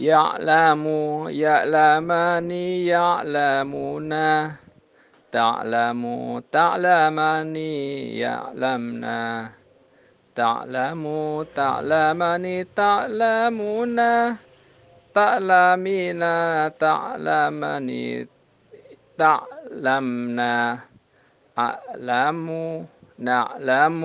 يعلم يعلمان يعلمون. تعلم تعلمان يعلمنا تعلم تعلمان تعلمون. تعلمين تعلمني تعلمنا أعلم نعلم.